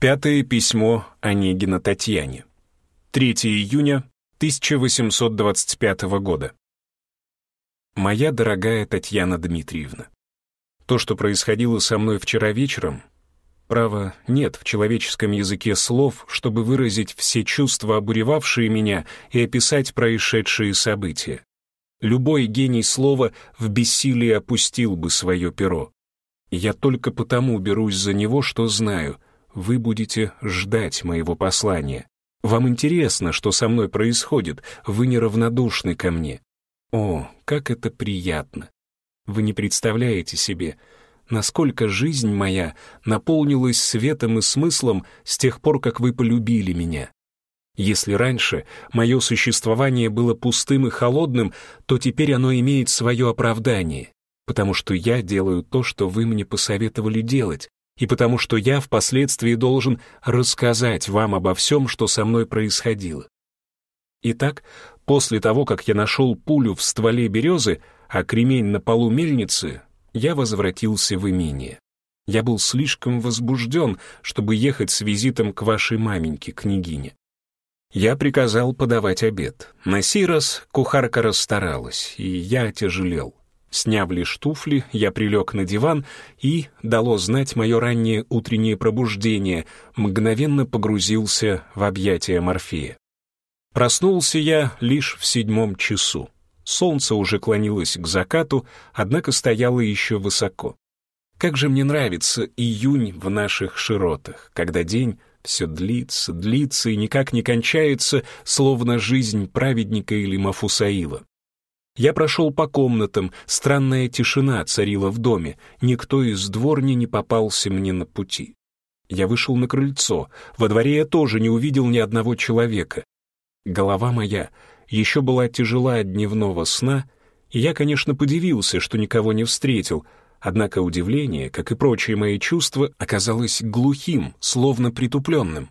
Пятое письмо Онегина Татьяне. 3 июня 1825 года. Моя дорогая Татьяна Дмитриевна, то, что происходило со мной вчера вечером, право, нет в человеческом языке слов, чтобы выразить все чувства, обуревавшие меня, и описать происшедшие события. Любой гений слова в бессилии опустил бы свое перо. Я только потому берусь за него, что знаю — вы будете ждать моего послания. Вам интересно, что со мной происходит, вы неравнодушны ко мне. О, как это приятно! Вы не представляете себе, насколько жизнь моя наполнилась светом и смыслом с тех пор, как вы полюбили меня. Если раньше мое существование было пустым и холодным, то теперь оно имеет свое оправдание, потому что я делаю то, что вы мне посоветовали делать, и потому что я впоследствии должен рассказать вам обо всем, что со мной происходило. Итак, после того, как я нашел пулю в стволе березы, а кремень на полу мельницы, я возвратился в имение. Я был слишком возбужден, чтобы ехать с визитом к вашей маменьке, княгине. Я приказал подавать обед. На сей раз кухарка расстаралась, и я отяжелел. Сняв лишь туфли, я прилег на диван и, дало знать мое раннее утреннее пробуждение, мгновенно погрузился в объятия Морфея. Проснулся я лишь в седьмом часу. Солнце уже клонилось к закату, однако стояло еще высоко. Как же мне нравится июнь в наших широтах, когда день все длится, длится и никак не кончается, словно жизнь праведника или Мафусаила. Я прошел по комнатам, странная тишина царила в доме, никто из дворни не попался мне на пути. Я вышел на крыльцо, во дворе я тоже не увидел ни одного человека. Голова моя еще была тяжела от дневного сна, и я, конечно, подивился, что никого не встретил, однако удивление, как и прочие мои чувства, оказалось глухим, словно притупленным.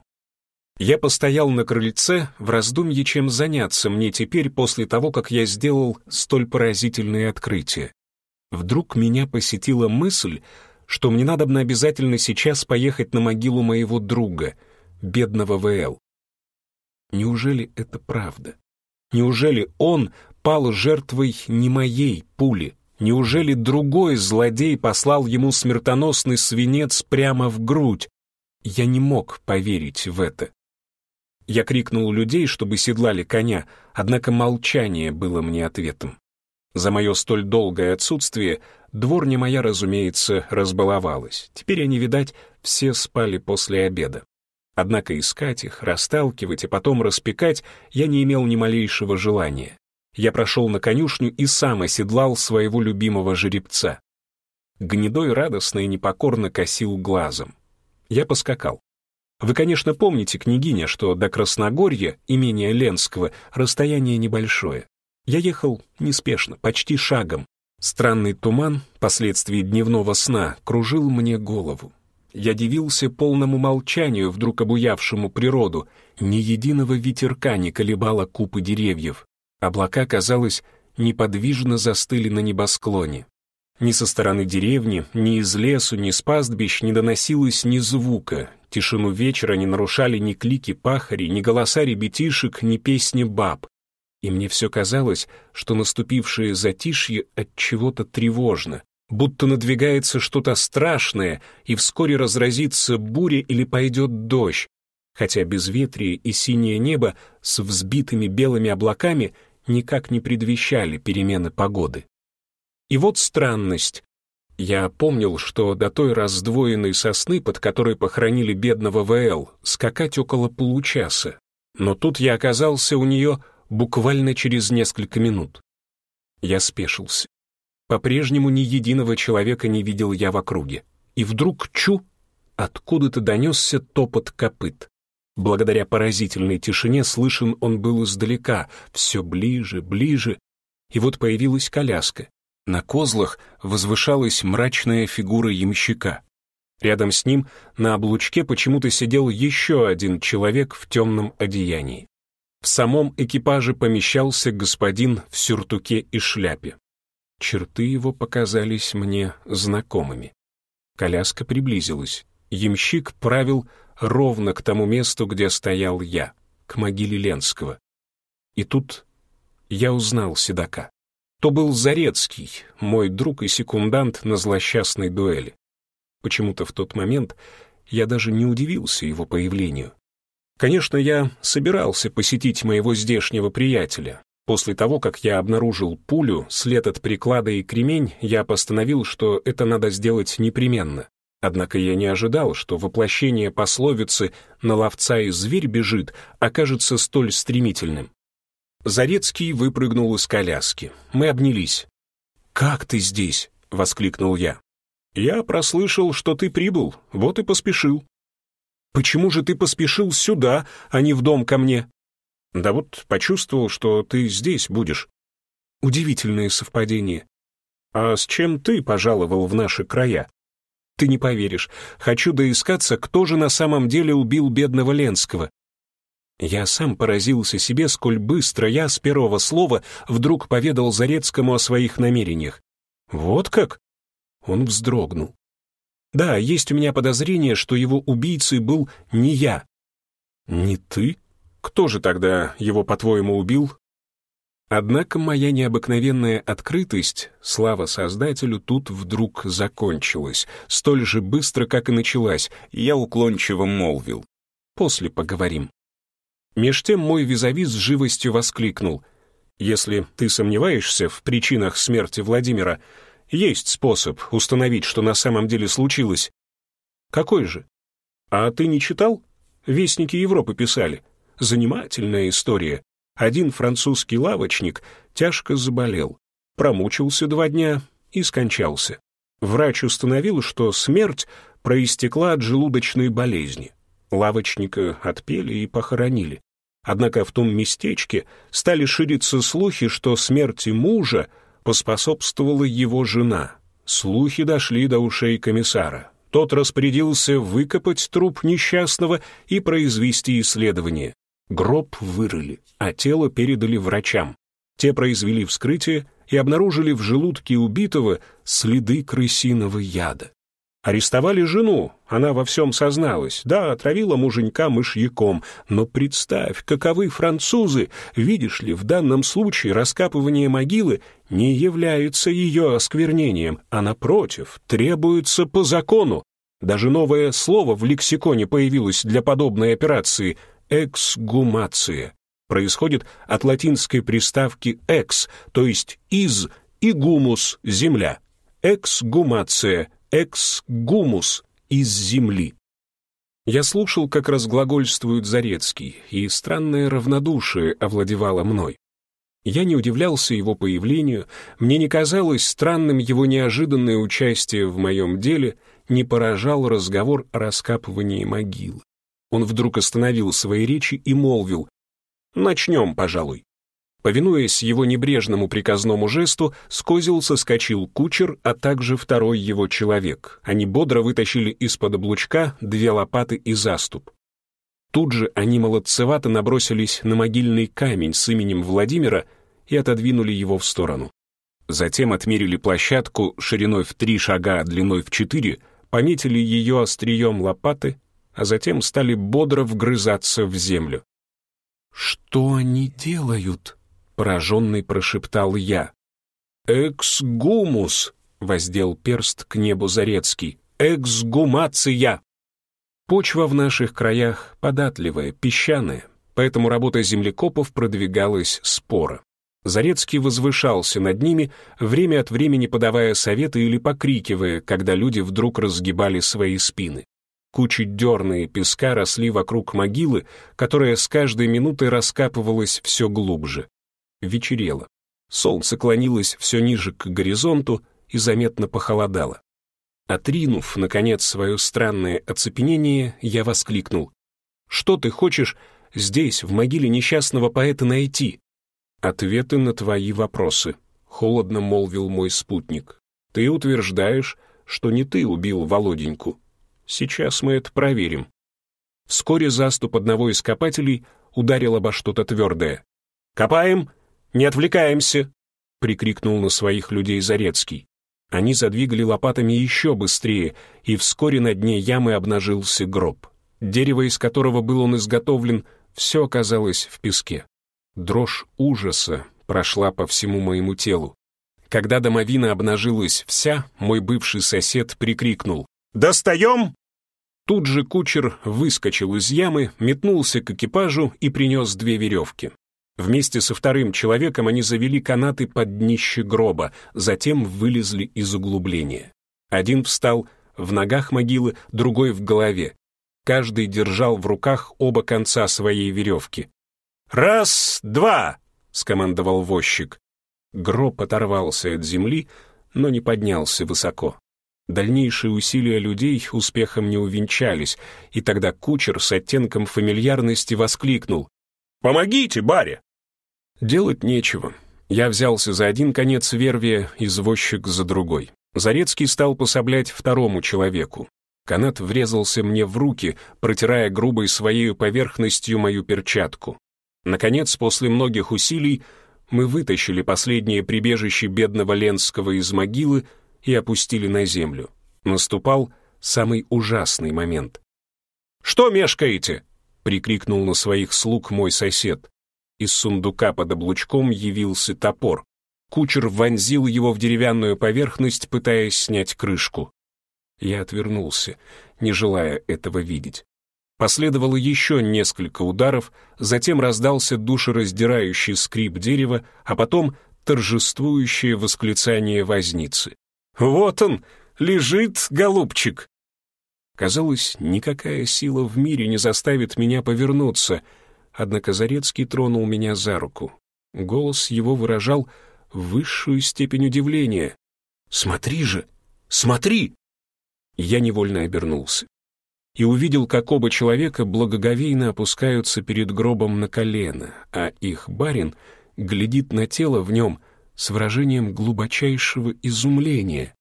Я постоял на крыльце в раздумье, чем заняться мне теперь после того, как я сделал столь поразительные открытия. Вдруг меня посетила мысль, что мне надо бы обязательно сейчас поехать на могилу моего друга, бедного ВЛ. Неужели это правда? Неужели он пал жертвой не моей пули? Неужели другой злодей послал ему смертоносный свинец прямо в грудь? Я не мог поверить в это. Я крикнул людей, чтобы седлали коня, однако молчание было мне ответом. За мое столь долгое отсутствие дворня моя, разумеется, разбаловалась. Теперь они, видать, все спали после обеда. Однако искать их, расталкивать и потом распекать я не имел ни малейшего желания. Я прошел на конюшню и сам оседлал своего любимого жеребца. Гнедой радостно и непокорно косил глазом. Я поскакал. Вы, конечно, помните, княгиня, что до Красногорья, имения Ленского, расстояние небольшое. Я ехал неспешно, почти шагом. Странный туман, последствий дневного сна, кружил мне голову. Я дивился полному молчанию, вдруг обуявшему природу. Ни единого ветерка не колебало купы деревьев. Облака, казалось, неподвижно застыли на небосклоне. Ни со стороны деревни, ни из лесу, ни с пастбищ не доносилось ни звука, Тишину вечера не нарушали ни клики пахарей, ни голоса ребятишек, ни песни баб. И мне все казалось, что наступившее затишье от чего-то тревожно, будто надвигается что-то страшное, и вскоре разразится буря или пойдет дождь, хотя безветрие и синее небо с взбитыми белыми облаками никак не предвещали перемены погоды. И вот странность. Я помнил, что до той раздвоенной сосны, под которой похоронили бедного ВЛ, скакать около получаса. Но тут я оказался у нее буквально через несколько минут. Я спешился. По-прежнему ни единого человека не видел я в округе. И вдруг чу, откуда-то донесся топот копыт. Благодаря поразительной тишине слышен он был издалека, все ближе, ближе. И вот появилась коляска. На козлах возвышалась мрачная фигура ямщика. Рядом с ним на облучке почему-то сидел еще один человек в темном одеянии. В самом экипаже помещался господин в сюртуке и шляпе. Черты его показались мне знакомыми. Коляска приблизилась. Ямщик правил ровно к тому месту, где стоял я, к могиле Ленского. И тут я узнал седока. То был Зарецкий, мой друг и секундант на злосчастной дуэли. Почему-то в тот момент я даже не удивился его появлению. Конечно, я собирался посетить моего здешнего приятеля. После того, как я обнаружил пулю, след от приклада и кремень, я постановил, что это надо сделать непременно. Однако я не ожидал, что воплощение пословицы «на ловца и зверь бежит» окажется столь стремительным. Зарецкий выпрыгнул из коляски. Мы обнялись. «Как ты здесь?» — воскликнул я. «Я прослышал, что ты прибыл, вот и поспешил». «Почему же ты поспешил сюда, а не в дом ко мне?» «Да вот почувствовал, что ты здесь будешь». «Удивительное совпадение. А с чем ты пожаловал в наши края?» Ты не поверишь. Хочу доискаться, кто же на самом деле убил бедного Ленского. Я сам поразился себе, сколь быстро я с первого слова вдруг поведал Зарецкому о своих намерениях. Вот как? Он вздрогнул. Да, есть у меня подозрение, что его убийцей был не я. Не ты? Кто же тогда его, по-твоему, убил? Однако моя необыкновенная открытость, слава Создателю, тут вдруг закончилась, столь же быстро, как и началась, я уклончиво молвил. «После поговорим». Меж тем мой визави с живостью воскликнул. «Если ты сомневаешься в причинах смерти Владимира, есть способ установить, что на самом деле случилось». «Какой же?» «А ты не читал? Вестники Европы писали. Занимательная история. Один французский лавочник тяжко заболел, промучился два дня и скончался. Врач установил, что смерть проистекла от желудочной болезни. Лавочника отпели и похоронили. Однако в том местечке стали шириться слухи, что смерти мужа поспособствовала его жена. Слухи дошли до ушей комиссара. Тот распорядился выкопать труп несчастного и произвести исследование. Гроб вырыли, а тело передали врачам. Те произвели вскрытие и обнаружили в желудке убитого следы крысиного яда. Арестовали жену, она во всем созналась. Да, отравила муженька мышьяком, но представь, каковы французы. Видишь ли, в данном случае раскапывание могилы не является ее осквернением, а, напротив, требуется по закону. Даже новое слово в лексиконе появилось для подобной операции — эксгумация происходит от латинской приставки «экс», то есть «из» и «гумус» — «земля». Эксгумация, эксгумус — «из земли». Я слушал, как разглагольствует Зарецкий, и странное равнодушие овладевало мной. Я не удивлялся его появлению, мне не казалось странным его неожиданное участие в моем деле, не поражал разговор о раскапывании могилы. Он вдруг остановил свои речи и молвил «Начнем, пожалуй». Повинуясь его небрежному приказному жесту, с козел соскочил кучер, а также второй его человек. Они бодро вытащили из-под облучка две лопаты и заступ. Тут же они молодцевато набросились на могильный камень с именем Владимира и отодвинули его в сторону. Затем отмерили площадку шириной в три шага, длиной в четыре, пометили ее острием лопаты а затем стали бодро вгрызаться в землю. «Что они делают?» — пораженный прошептал я. «Эксгумус!» — воздел перст к небу Зарецкий. «Эксгумация!» Почва в наших краях податливая, песчаная, поэтому работа землекопов продвигалась споро. Зарецкий возвышался над ними, время от времени подавая советы или покрикивая, когда люди вдруг разгибали свои спины. Кучи дерна и песка росли вокруг могилы, которая с каждой минутой раскапывалась все глубже. Вечерело. Солнце клонилось все ниже к горизонту и заметно похолодало. Отринув, наконец, свое странное оцепенение, я воскликнул. «Что ты хочешь здесь, в могиле несчастного поэта, найти?» «Ответы на твои вопросы», — холодно молвил мой спутник. «Ты утверждаешь, что не ты убил Володеньку, Сейчас мы это проверим. Вскоре заступ одного из копателей ударил обо что-то твердое. «Копаем! Не отвлекаемся!» — прикрикнул на своих людей Зарецкий. Они задвигали лопатами еще быстрее, и вскоре на дне ямы обнажился гроб. дерево, из которого был он изготовлен, все оказалось в песке. Дрожь ужаса прошла по всему моему телу. Когда домовина обнажилась вся, мой бывший сосед прикрикнул «Достаем!». Тут же кучер выскочил из ямы, метнулся к экипажу и принес две веревки. Вместе со вторым человеком они завели канаты под днище гроба, затем вылезли из углубления. Один встал в ногах могилы, другой в голове. Каждый держал в руках оба конца своей веревки. «Раз, два!» — скомандовал возчик. Гроб оторвался от земли, но не поднялся высоко. Дальнейшие усилия людей успехом не увенчались, и тогда кучер с оттенком фамильярности воскликнул. «Помогите, баре!» Делать нечего. Я взялся за один конец вервия, извозчик за другой. Зарецкий стал пособлять второму человеку. Канат врезался мне в руки, протирая грубой своей поверхностью мою перчатку. Наконец, после многих усилий, мы вытащили последнее прибежище бедного Ленского из могилы и опустили на землю. Наступал самый ужасный момент. «Что мешкаете?» — прикрикнул на своих слуг мой сосед. Из сундука под облучком явился топор. Кучер вонзил его в деревянную поверхность, пытаясь снять крышку. Я отвернулся, не желая этого видеть. Последовало еще несколько ударов, затем раздался душераздирающий скрип дерева, а потом торжествующее восклицание возницы. «Вот он, лежит, голубчик!» Казалось, никакая сила в мире не заставит меня повернуться, однако Зарецкий тронул меня за руку. Голос его выражал высшую степень удивления. «Смотри же! Смотри!» Я невольно обернулся и увидел, как оба человека благоговейно опускаются перед гробом на колено, а их барин глядит на тело в нем с выражением глубочайшего изумления.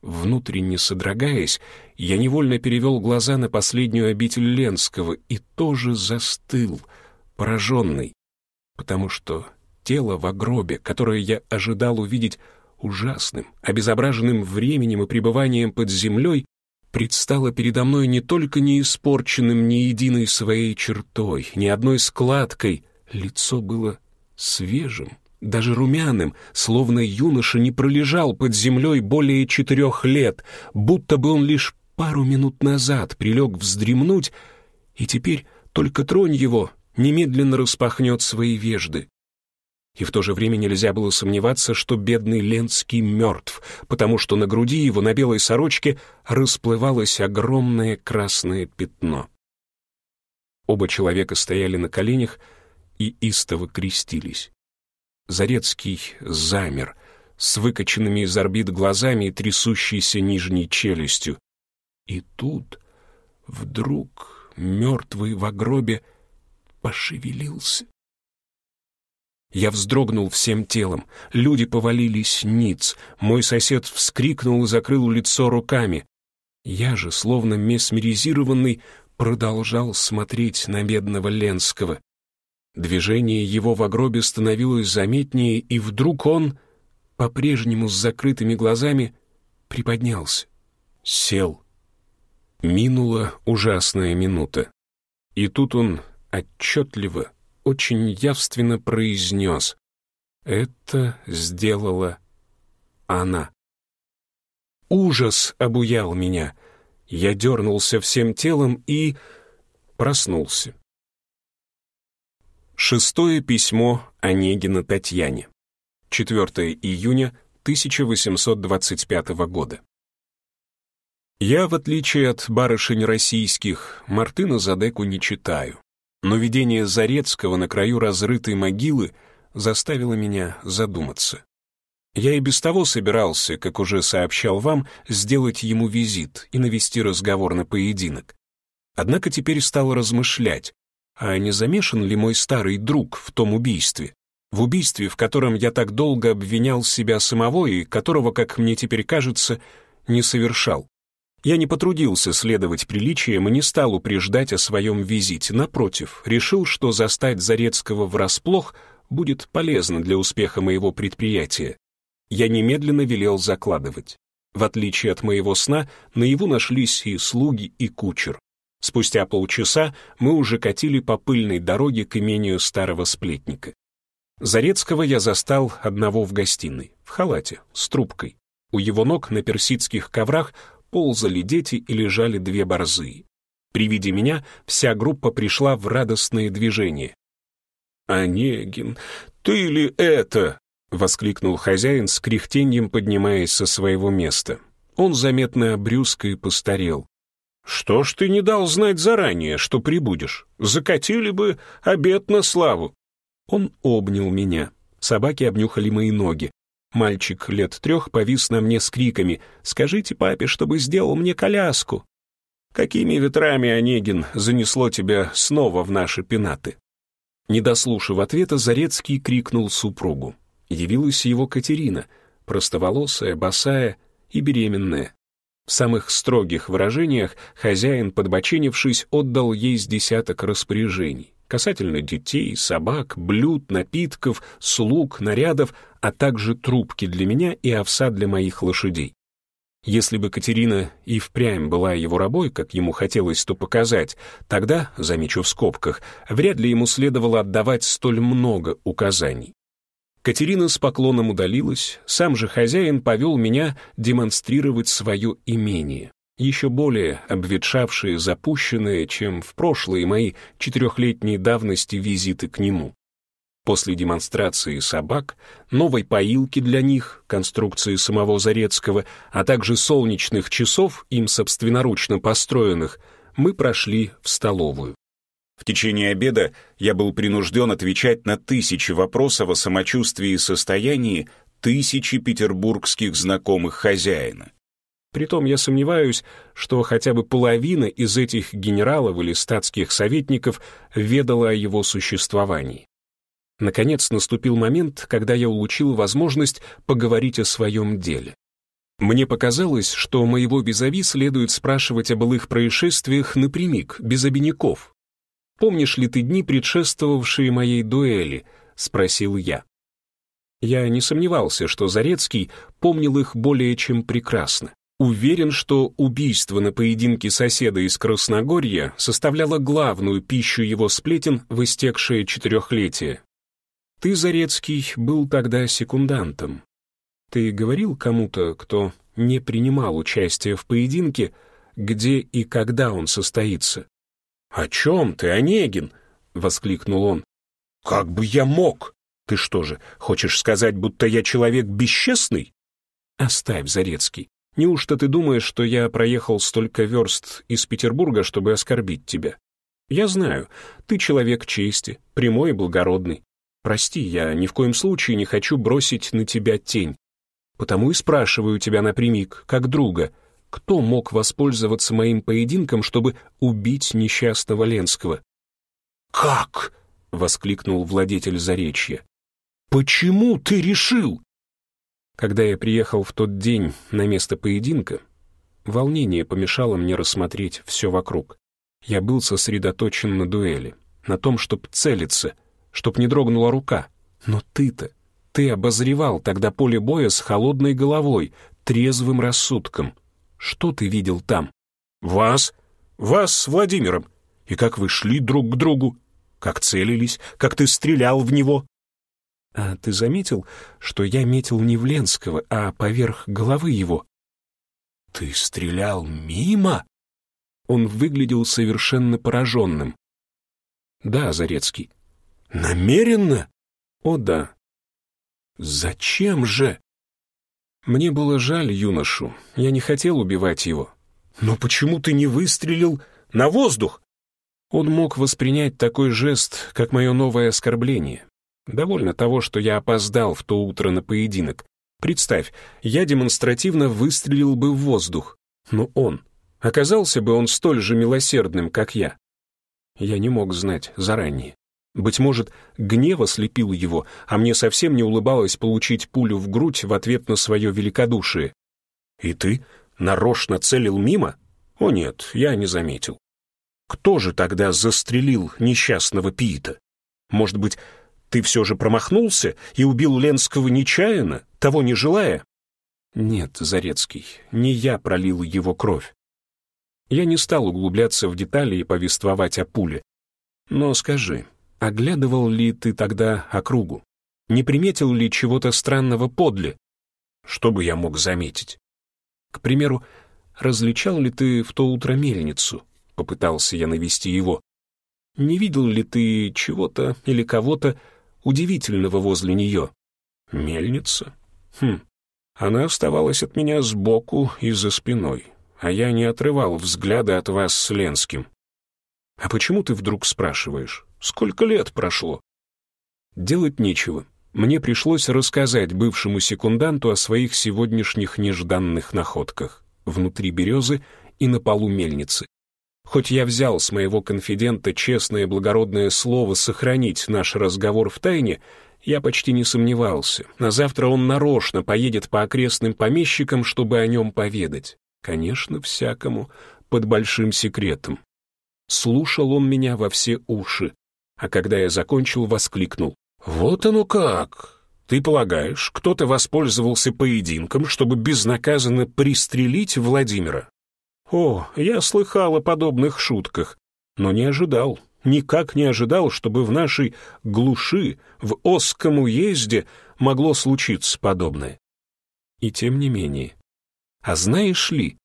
Внутренне содрогаясь, я невольно перевел глаза на последнюю обитель Ленского и тоже застыл, пораженный, потому что тело в гробе, которое я ожидал увидеть ужасным, обезображенным временем и пребыванием под землей, предстало передо мной не только не испорченным ни единой своей чертой, ни одной складкой, лицо было свежим, даже румяным, словно юноша не пролежал под землей более четырех лет, будто бы он лишь пару минут назад прилег вздремнуть, и теперь только тронь его немедленно распахнет свои вежды и в то же время нельзя было сомневаться, что бедный Ленский мертв, потому что на груди его на белой сорочке расплывалось огромное красное пятно. Оба человека стояли на коленях и истово крестились. Зарецкий замер, с выкоченными из орбит глазами и трясущейся нижней челюстью. И тут вдруг мертвый в гробе пошевелился. Я вздрогнул всем телом. Люди повалились ниц. Мой сосед вскрикнул и закрыл лицо руками. Я же, словно месмеризированный, продолжал смотреть на бедного Ленского. Движение его в гробе становилось заметнее, и вдруг он, по-прежнему с закрытыми глазами, приподнялся, сел. Минула ужасная минута. И тут он отчетливо, очень явственно произнес «Это сделала она». Ужас обуял меня. Я дернулся всем телом и проснулся. Шестое письмо Онегина Татьяне. 4 июня 1825 года. Я, в отличие от барышень российских, Мартына Задеку не читаю но видение Зарецкого на краю разрытой могилы заставило меня задуматься. Я и без того собирался, как уже сообщал вам, сделать ему визит и навести разговор на поединок. Однако теперь стал размышлять, а не замешан ли мой старый друг в том убийстве? В убийстве, в котором я так долго обвинял себя самого и которого, как мне теперь кажется, не совершал. Я не потрудился следовать приличиям и не стал упреждать о своем визите. Напротив, решил, что застать Зарецкого врасплох будет полезно для успеха моего предприятия. Я немедленно велел закладывать. В отличие от моего сна, наяву нашлись и слуги, и кучер. Спустя полчаса мы уже катили по пыльной дороге к имению старого сплетника. Зарецкого я застал одного в гостиной, в халате, с трубкой. У его ног на персидских коврах ползали дети и лежали две борзые. При виде меня вся группа пришла в радостное движение. «Онегин, ты ли это?» — воскликнул хозяин с кряхтеньем, поднимаясь со своего места. Он заметно обрюзг и постарел. «Что ж ты не дал знать заранее, что прибудешь? Закатили бы обед на славу!» Он обнял меня. Собаки обнюхали мои ноги. Мальчик лет трех повис на мне с криками «Скажите папе, чтобы сделал мне коляску!» «Какими ветрами, Онегин, занесло тебя снова в наши пенаты?» Не дослушав ответа, Зарецкий крикнул супругу. Явилась его Катерина, простоволосая, босая и беременная. В самых строгих выражениях хозяин, подбоченившись, отдал ей с десяток распоряжений касательно детей, собак, блюд, напитков, слуг, нарядов, а также трубки для меня и овса для моих лошадей. Если бы Катерина и впрямь была его рабой, как ему хотелось то показать, тогда, замечу в скобках, вряд ли ему следовало отдавать столь много указаний. Катерина с поклоном удалилась, сам же хозяин повел меня демонстрировать свое имение, еще более обветшавшее, запущенное, чем в прошлые мои четырехлетние давности визиты к нему. После демонстрации собак, новой поилки для них, конструкции самого Зарецкого, а также солнечных часов, им собственноручно построенных, мы прошли в столовую. В течение обеда я был принужден отвечать на тысячи вопросов о самочувствии и состоянии тысячи петербургских знакомых хозяина. Притом я сомневаюсь, что хотя бы половина из этих генералов или статских советников ведала о его существовании. Наконец наступил момент, когда я улучил возможность поговорить о своем деле. Мне показалось, что моего визави следует спрашивать о былых происшествиях напрямик, без обиняков, Помнишь ли ты дни, предшествовавшие моей дуэли?» — спросил я. Я не сомневался, что Зарецкий помнил их более чем прекрасно. Уверен, что убийство на поединке соседа из Красногорья составляло главную пищу его сплетен в истекшее четырехлетие. Ты, Зарецкий, был тогда секундантом. Ты говорил кому-то, кто не принимал участия в поединке, где и когда он состоится? «О чем ты, Онегин?» — воскликнул он. «Как бы я мог? Ты что же, хочешь сказать, будто я человек бесчестный?» «Оставь, Зарецкий. Неужто ты думаешь, что я проехал столько верст из Петербурга, чтобы оскорбить тебя? Я знаю, ты человек чести, прямой и благородный. Прости, я ни в коем случае не хочу бросить на тебя тень. Потому и спрашиваю тебя напрямик, как друга — кто мог воспользоваться моим поединком, чтобы убить несчастного Ленского? «Как?» — воскликнул владетель Заречья. «Почему ты решил?» Когда я приехал в тот день на место поединка, волнение помешало мне рассмотреть все вокруг. Я был сосредоточен на дуэли, на том, чтоб целиться, чтоб не дрогнула рука. Но ты-то, ты обозревал тогда поле боя с холодной головой, трезвым рассудком. Что ты видел там? Вас? Вас с Владимиром. И как вы шли друг к другу? Как целились? Как ты стрелял в него? А ты заметил, что я метил не в Ленского, а поверх головы его? Ты стрелял мимо? Он выглядел совершенно пораженным. Да, Зарецкий. Намеренно? О, да. Зачем же? Мне было жаль юношу, я не хотел убивать его. Но почему ты не выстрелил на воздух? Он мог воспринять такой жест, как мое новое оскорбление. Довольно того, что я опоздал в то утро на поединок. Представь, я демонстративно выстрелил бы в воздух. Но он, оказался бы он столь же милосердным, как я. Я не мог знать заранее. Быть может, гнев ослепил его, а мне совсем не улыбалось получить пулю в грудь в ответ на свое великодушие. «И ты нарочно целил мимо?» «О нет, я не заметил». «Кто же тогда застрелил несчастного Пита? Может быть, ты все же промахнулся и убил Ленского нечаянно, того не желая?» «Нет, Зарецкий, не я пролил его кровь. Я не стал углубляться в детали и повествовать о пуле. Но скажи, оглядывал ли ты тогда округу? Не приметил ли чего-то странного подле? Что бы я мог заметить? К примеру, различал ли ты в то утро мельницу? Попытался я навести его. Не видел ли ты чего-то или кого-то удивительного возле нее? Мельница? Хм, она оставалась от меня сбоку и за спиной, а я не отрывал взгляда от вас с Ленским. А почему ты вдруг спрашиваешь? Сколько лет прошло? Делать нечего. Мне пришлось рассказать бывшему секунданту о своих сегодняшних нежданных находках внутри березы и на полу мельницы. Хоть я взял с моего конфидента честное благородное слово сохранить наш разговор в тайне, я почти не сомневался. На завтра он нарочно поедет по окрестным помещикам, чтобы о нем поведать. Конечно, всякому, под большим секретом. Слушал он меня во все уши, а когда я закончил, воскликнул. «Вот оно как! Ты полагаешь, кто-то воспользовался поединком, чтобы безнаказанно пристрелить Владимира?» «О, я слыхал о подобных шутках, но не ожидал, никак не ожидал, чтобы в нашей глуши, в Осском уезде могло случиться подобное. И тем не менее. А знаешь ли,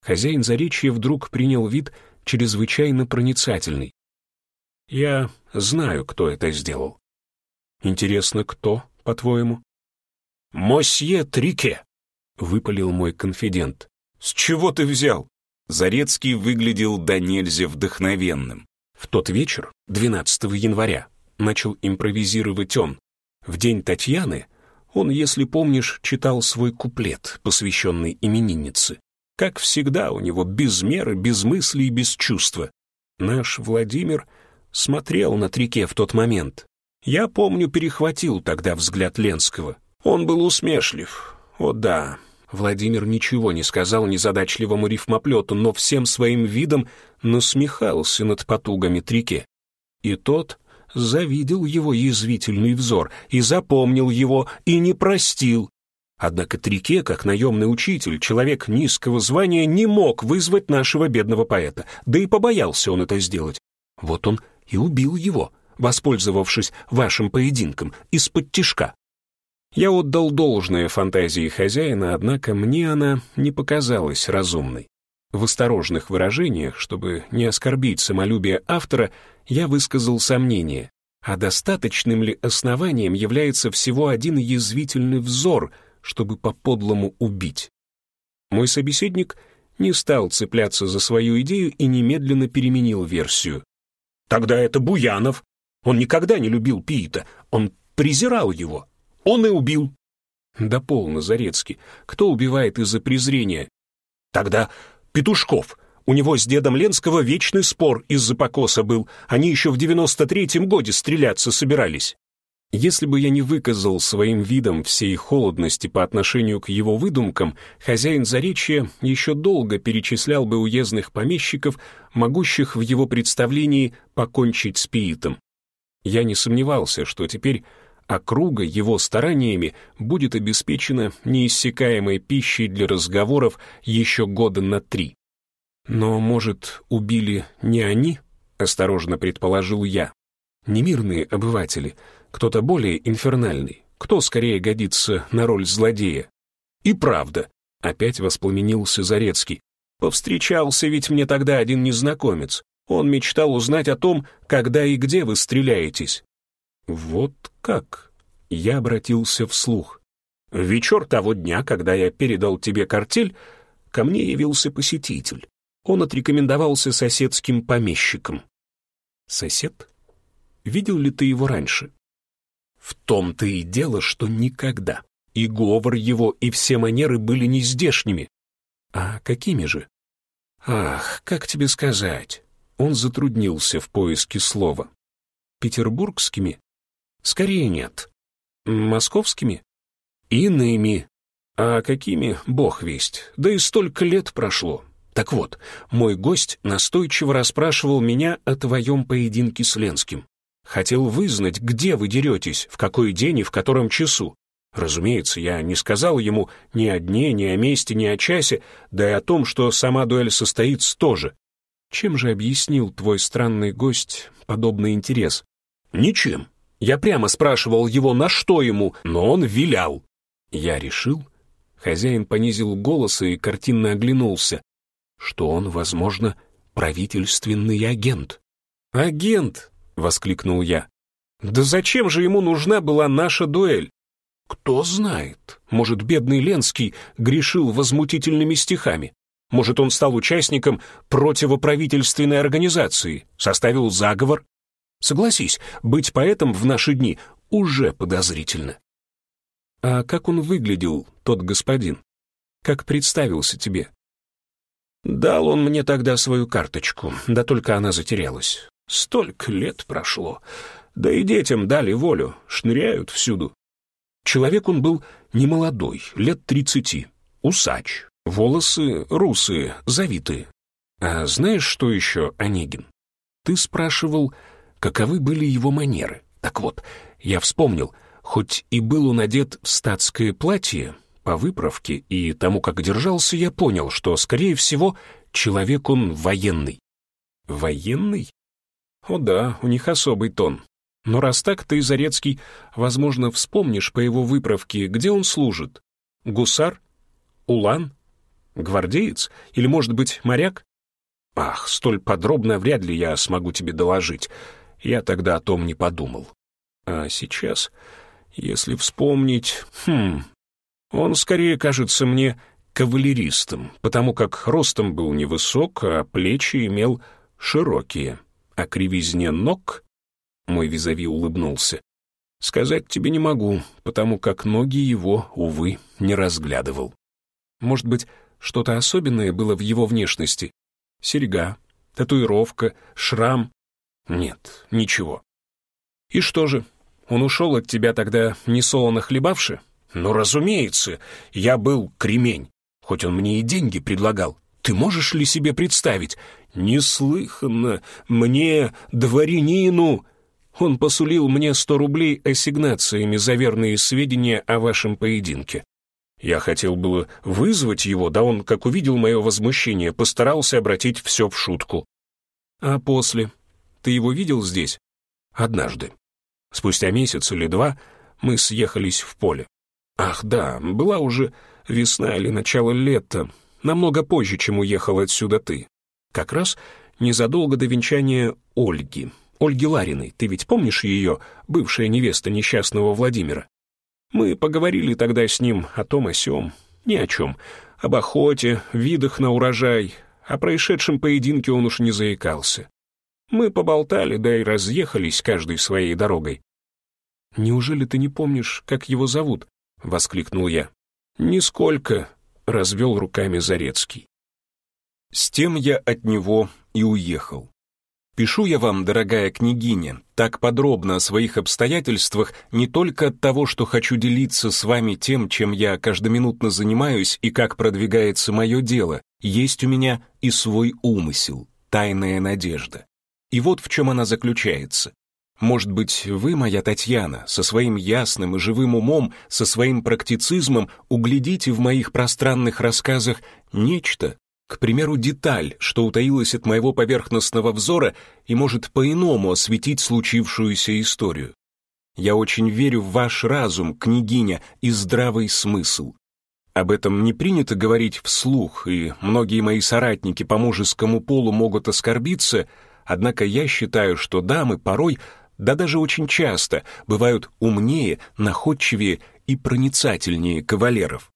хозяин Заречья вдруг принял вид чрезвычайно проницательный. Я знаю, кто это сделал. Интересно, кто, по-твоему? «Мосье Трике!» — выпалил мой конфидент. «С чего ты взял?» Зарецкий выглядел до нельзя вдохновенным. В тот вечер, 12 января, начал импровизировать он. В день Татьяны он, если помнишь, читал свой куплет, посвященный имениннице. Как всегда, у него без меры, без мысли и без чувства. Наш Владимир смотрел на Трике в тот момент. Я, помню, перехватил тогда взгляд Ленского. Он был усмешлив. О да, Владимир ничего не сказал незадачливому рифмоплету, но всем своим видом насмехался над потугами Трике. И тот завидел его язвительный взор, и запомнил его, и не простил. Однако Трике, как наемный учитель, человек низкого звания, не мог вызвать нашего бедного поэта, да и побоялся он это сделать. Вот он и убил его, воспользовавшись вашим поединком, из-под тишка. Я отдал должное фантазии хозяина, однако мне она не показалась разумной. В осторожных выражениях, чтобы не оскорбить самолюбие автора, я высказал сомнение, а достаточным ли основанием является всего один язвительный взор, чтобы по-подлому убить. Мой собеседник не стал цепляться за свою идею и немедленно переменил версию. Тогда это Буянов. Он никогда не любил Пита, он презирал его. Он и убил. Да полно, Зарецкий. Кто убивает из-за презрения? Тогда Петушков. У него с дедом Ленского вечный спор из-за покоса был. Они еще в девяносто третьем годе стреляться собирались. Если бы я не выказал своим видом всей холодности по отношению к его выдумкам, хозяин Заречья еще долго перечислял бы уездных помещиков, могущих в его представлении покончить с пиитом. Я не сомневался, что теперь округа его стараниями будет обеспечена неиссякаемой пищей для разговоров еще года на три. Но, может, убили не они, осторожно предположил я, не мирные обыватели, кто-то более инфернальный, кто скорее годится на роль злодея. И правда, опять воспламенился Зарецкий. Повстречался ведь мне тогда один незнакомец. Он мечтал узнать о том, когда и где вы стреляетесь. Вот как? Я обратился вслух. В вечер того дня, когда я передал тебе картель, ко мне явился посетитель. Он отрекомендовался соседским помещиком. Сосед? Видел ли ты его раньше? В том-то и дело, что никогда. И говор его, и все манеры были нездешними. А какими же? Ах, как тебе сказать? Он затруднился в поиске слова. Петербургскими? Скорее нет. Московскими? Иными. А какими, бог весть. Да и столько лет прошло. Так вот, мой гость настойчиво расспрашивал меня о твоем поединке с Ленским. Хотел вызнать, где вы деретесь, в какой день и в котором часу. Разумеется, я не сказал ему ни о дне, ни о месте, ни о часе, да и о том, что сама дуэль состоится тоже. Чем же объяснил твой странный гость подобный интерес? Ничем. Я прямо спрашивал его, на что ему, но он вилял. Я решил. Хозяин понизил голос и картинно оглянулся, что он, возможно, правительственный агент. «Агент!» — воскликнул я. «Да зачем же ему нужна была наша дуэль? Кто знает, может, бедный Ленский грешил возмутительными стихами. Может, он стал участником противоправительственной организации, составил заговор. Согласись, быть поэтом в наши дни уже подозрительно. А как он выглядел, тот господин? Как представился тебе? Дал он мне тогда свою карточку, да только она затерялась. Столько лет прошло. Да и детям дали волю, шныряют всюду. Человек он был немолодой, лет тридцати, усач, волосы русые, завитые. А знаешь, что еще, Онегин? Ты спрашивал, каковы были его манеры. Так вот, я вспомнил, хоть и был он одет в статское платье, по выправке и тому, как держался, я понял, что, скорее всего, человек он военный. Военный? О да, у них особый тон. Но раз так, ты, Зарецкий, возможно, вспомнишь по его выправке, где он служит. Гусар? Улан? Гвардеец? Или, может быть, моряк? Ах, столь подробно вряд ли я смогу тебе доложить. Я тогда о том не подумал. А сейчас, если вспомнить... Хм... Он скорее кажется мне кавалеристом, потому как ростом был невысок, а плечи имел широкие, а кривизне ног мой визави улыбнулся. «Сказать тебе не могу, потому как ноги его, увы, не разглядывал. Может быть, что-то особенное было в его внешности? Серьга, татуировка, шрам? Нет, ничего. И что же, он ушел от тебя тогда несолоно хлебавши? Ну, разумеется, я был кремень, хоть он мне и деньги предлагал. Ты можешь ли себе представить? Неслыханно мне, дворянину, он посулил мне сто рублей ассигнациями за верные сведения о вашем поединке. Я хотел было вызвать его, да он, как увидел мое возмущение, постарался обратить все в шутку. А после? Ты его видел здесь? Однажды. Спустя месяц или два мы съехались в поле. Ах да, была уже весна или начало лета, намного позже, чем уехал отсюда ты. Как раз незадолго до венчания Ольги, Ольги Лариной, ты ведь помнишь ее, бывшая невеста несчастного Владимира? Мы поговорили тогда с ним о том о сём, ни о чем, об охоте, видах на урожай, о происшедшем поединке он уж не заикался. Мы поболтали, да и разъехались каждой своей дорогой. «Неужели ты не помнишь, как его зовут?» — воскликнул я. «Нисколько», — развел руками Зарецкий. С тем я от него и уехал. Пишу я вам, дорогая княгиня, так подробно о своих обстоятельствах не только от того, что хочу делиться с вами тем, чем я каждоминутно занимаюсь и как продвигается мое дело, есть у меня и свой умысел, тайная надежда. И вот в чем она заключается. Может быть, вы, моя Татьяна, со своим ясным и живым умом, со своим практицизмом углядите в моих пространных рассказах нечто, к примеру, деталь, что утаилась от моего поверхностного взора и может по-иному осветить случившуюся историю. Я очень верю в ваш разум, княгиня, и здравый смысл. Об этом не принято говорить вслух, и многие мои соратники по мужескому полу могут оскорбиться, однако я считаю, что дамы порой, да даже очень часто, бывают умнее, находчивее и проницательнее кавалеров.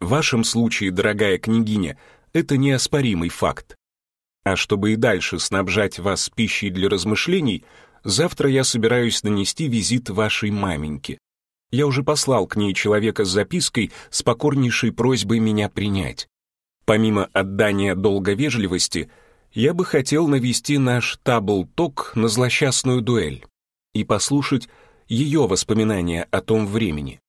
В вашем случае, дорогая княгиня, это неоспоримый факт. А чтобы и дальше снабжать вас пищей для размышлений, завтра я собираюсь нанести визит вашей маменьке. Я уже послал к ней человека с запиской с покорнейшей просьбой меня принять. Помимо отдания долга вежливости, я бы хотел навести наш табл-ток на злосчастную дуэль и послушать ее воспоминания о том времени.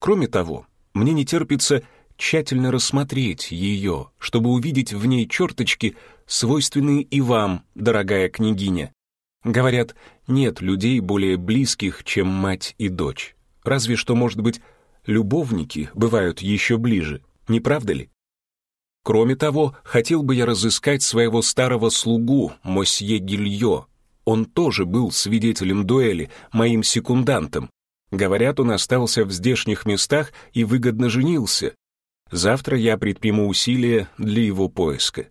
Кроме того, мне не терпится тщательно рассмотреть ее, чтобы увидеть в ней черточки, свойственные и вам, дорогая княгиня. Говорят, нет людей более близких, чем мать и дочь. Разве что, может быть, любовники бывают еще ближе, не правда ли? Кроме того, хотел бы я разыскать своего старого слугу, мосье Гильо. Он тоже был свидетелем дуэли, моим секундантом. Говорят, он остался в здешних местах и выгодно женился. Завтра я предприму усилия для его поиска.